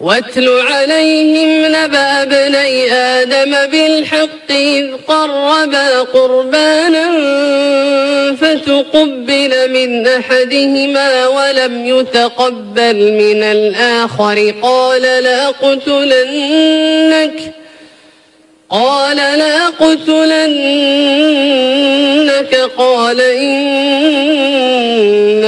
واتل عليهم نبأ ابني آدم بالحق إذ قربا قربانا فتقبل من أحدهما ولم يتقبل من الآخر. قال لأقتلنك. قال لأقتلنك. قال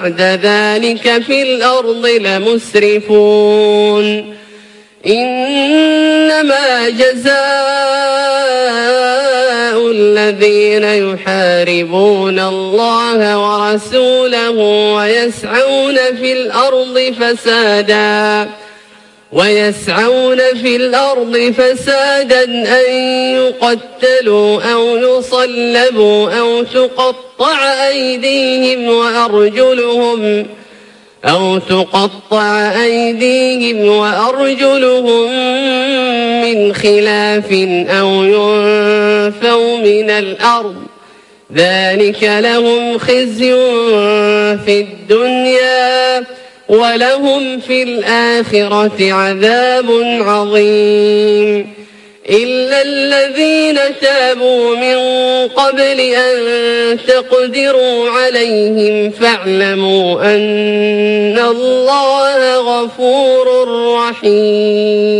بعد ذلك في الأرض لمسرفون. إنما جزاء الذين يحاربون الله ورسوله ويسعون في الأرض فسادا. ويسعون في الأرض فسادا أن يقتلوا أو يصلبوا أو تقطع أيديهم وأرجلهم أو تقطع أيديهم وأرجلهم من خلاف أو ينفوا من الأرض. ذلك لهم خزي في الدنيا. ولهم في الآخرة عذاب عظيم. إلا الذين تابوا من قبل أن تقدروا عليهم فاعلموا أن الله غفور رحيم.